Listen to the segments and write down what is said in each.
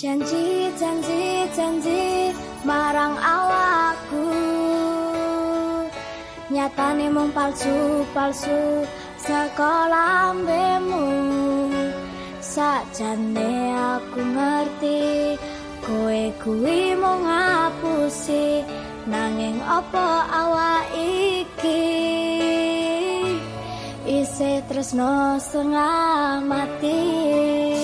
janji janji janji marang awakku. Nyatane mung palsu palsu sekolah bemu sajane aku ngerti kowe kuwi mung ngapusi nanging apa awak iki? Isih tresno setengah mati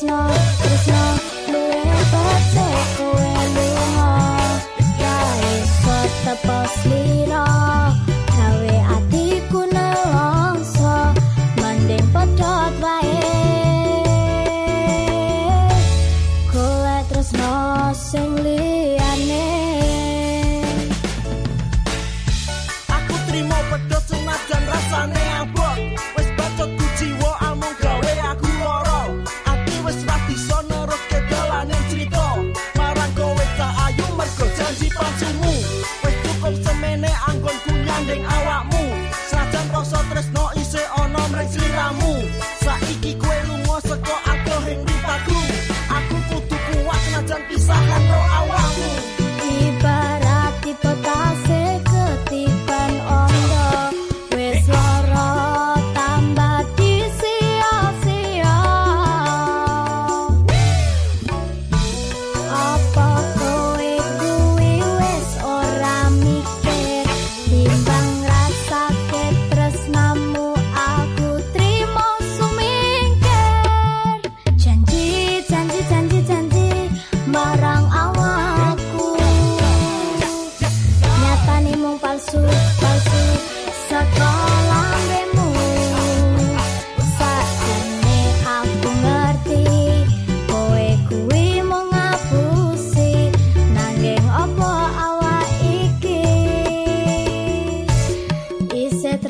します。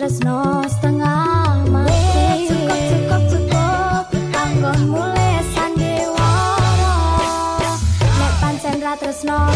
tresno setengah mati. Cukup cukup cukup kanggo mulai sandiwara nek pancen ra tresno